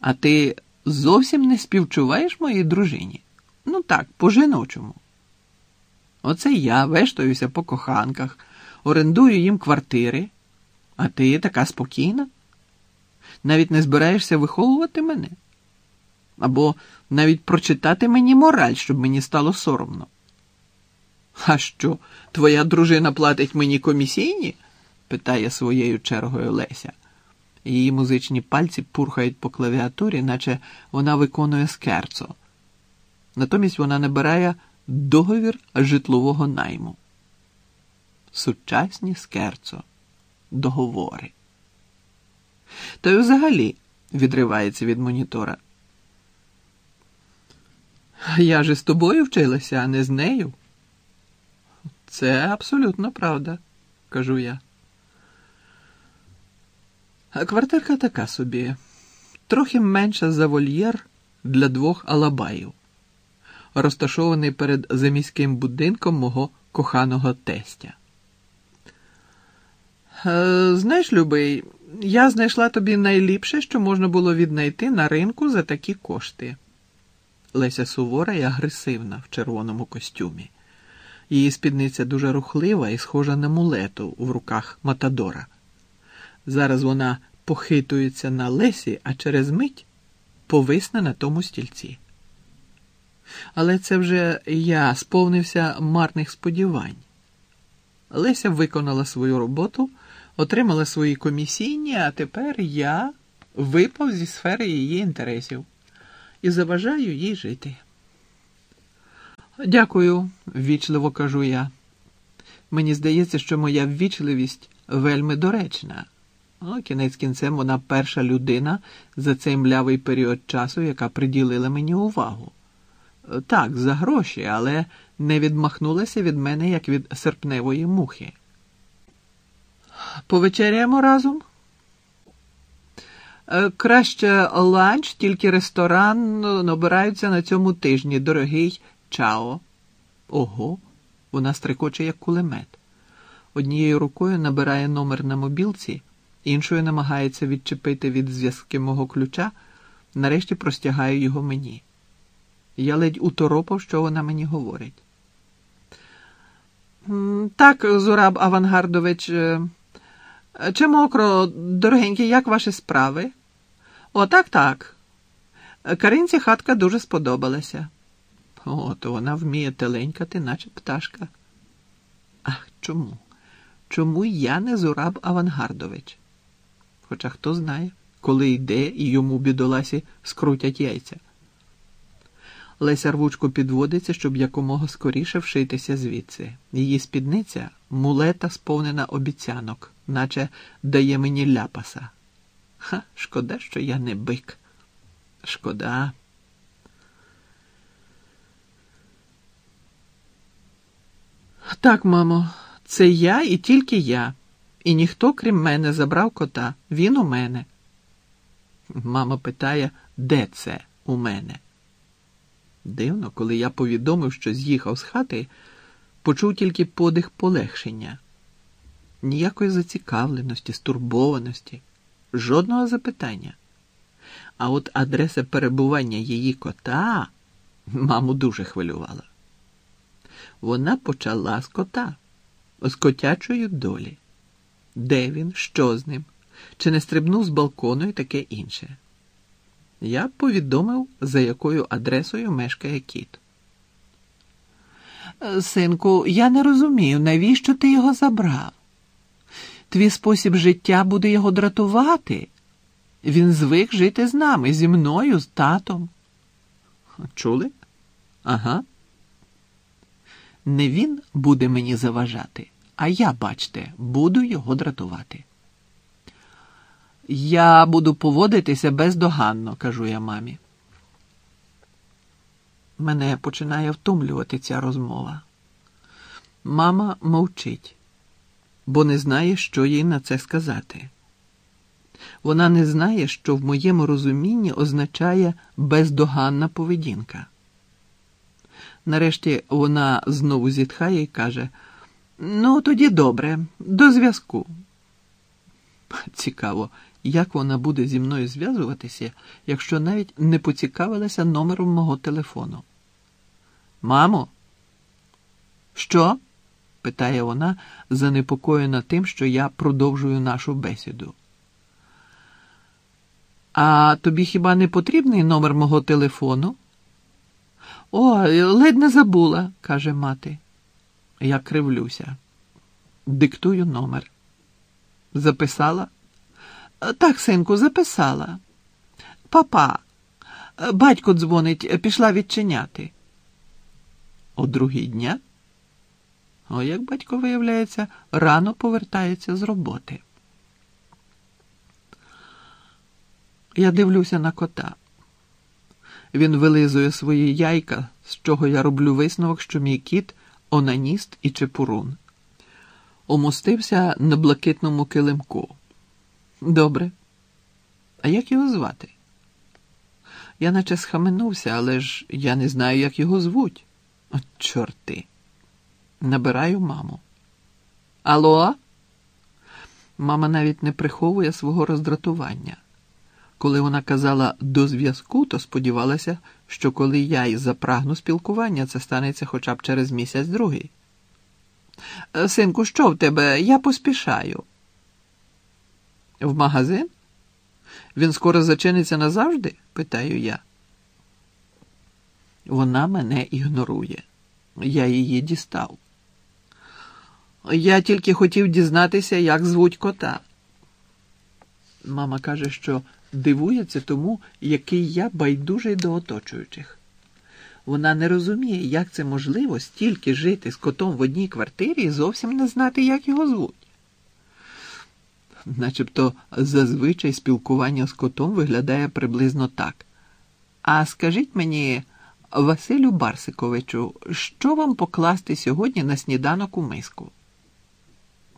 А ти зовсім не співчуваєш моїй дружині? Ну так, по-жіночому. Оце я вештаюся по коханках, орендую їм квартири, а ти така спокійна? Навіть не збираєшся виховувати мене? Або навіть прочитати мені мораль, щоб мені стало соромно. А що, твоя дружина платить мені комісійні? питає своєю чергою Леся. Її музичні пальці пурхають по клавіатурі, наче вона виконує скерцо. Натомість вона набирає договір житлового найму. Сучасні скерцо, договори. Та й взагалі відривається від монітора. Я же з тобою вчилася, а не з нею. Це абсолютно правда, кажу я. Квартирка така собі, трохи менша за вольєр для двох алабаїв, розташований перед заміським будинком мого коханого тестя. Е, знаєш, Любий, я знайшла тобі найліпше, що можна було віднайти на ринку за такі кошти. Леся сувора і агресивна в червоному костюмі. Її спідниця дуже рухлива і схожа на мулету в руках Матадора. Зараз вона похитується на Лесі, а через мить повисне на тому стільці. Але це вже я сповнився марних сподівань. Леся виконала свою роботу, отримала свої комісійні, а тепер я випав зі сфери її інтересів і заважаю їй жити. Дякую, ввічливо кажу я. Мені здається, що моя ввічливість вельми доречна. О, кінець кінцем вона перша людина за цей млявий період часу, яка приділила мені увагу. Так, за гроші, але не відмахнулася від мене, як від серпневої мухи. Повечеряємо разом? Е, Краще ланч, тільки ресторан набираються на цьому тижні, дорогий чао. Ого, вона стрикоче, як кулемет. Однією рукою набирає номер на мобілці, іншою намагається відчепити від зв'язки мого ключа, нарешті простягає його мені. Я ледь уторопав, що вона мені говорить. Так, Зураб Авангардович, е, чи мокро, дорогенький, як ваші справи? О, так, так. Каринці хатка дуже сподобалася. О, то вона вміє теленькати, наче пташка. Ах, чому? Чому я не Зураб Авангардович? Хоча хто знає, коли йде і йому бідоласі скрутять яйця. Леся рвучко підводиться, щоб якомога скоріше вшитися звідси. Її спідниця мулета сповнена обіцянок, наче дає мені ляпаса. Ха, шкода, що я не бик. Шкода. Так, мамо, це я і тільки я. І ніхто, крім мене, забрав кота. Він у мене. Мама питає, де це у мене? Дивно, коли я повідомив, що з'їхав з хати, почув тільки подих полегшення. Ніякої зацікавленості, стурбованості, жодного запитання. А от адреса перебування її кота маму дуже хвилювала. Вона почала з кота, з котячої долі. Де він, що з ним, чи не стрибнув з балкону і таке інше. Я повідомив, за якою адресою мешкає кіт. Синку, я не розумію, навіщо ти його забрав? Твій спосіб життя буде його дратувати. Він звик жити з нами, зі мною, з татом. Чули? Ага. Не він буде мені заважати, а я, бачте, буду його дратувати. Я буду поводитися бездоганно, кажу я мамі. Мене починає втомлювати ця розмова. Мама мовчить, бо не знає, що їй на це сказати. Вона не знає, що в моєму розумінні означає бездоганна поведінка. Нарешті вона знову зітхає і каже: Ну, тоді добре, до зв'язку. Цікаво, як вона буде зі мною зв'язуватися, якщо навіть не поцікавилася номером мого телефону. Мамо, що? питає вона, занепокоєна тим, що я продовжую нашу бесіду. А тобі хіба не потрібний номер мого телефону? О, ледь не забула, каже мати. Я кривлюся. Диктую номер. Записала? Так, синку, записала. Папа, батько дзвонить, пішла відчиняти. О другій дня? О, як батько виявляється, рано повертається з роботи. Я дивлюся на кота. Він вилизує свої яйка, з чого я роблю висновок, що мій кіт онаніст і чепурун. Умостився на блакитному килимку. Добре. А як його звати? Я наче схаменувся, але ж я не знаю, як його звуть. От чорти. Набираю маму. Алло? Мама навіть не приховує свого роздратування. Коли вона казала до зв'язку, то сподівалася, що коли я й запрагну спілкування, це станеться хоча б через місяць другий. «Е, Синку, що в тебе? Я поспішаю. В магазин? Він скоро зачиниться назавжди? питаю я. Вона мене ігнорує. Я її дістав. Я тільки хотів дізнатися, як звуть кота. Мама каже, що дивується тому, який я байдужий до оточуючих. Вона не розуміє, як це можливо стільки жити з котом в одній квартирі і зовсім не знати, як його звуть. Начебто зазвичай спілкування з котом виглядає приблизно так. А скажіть мені, Василю Барсиковичу, що вам покласти сьогодні на сніданок у миску?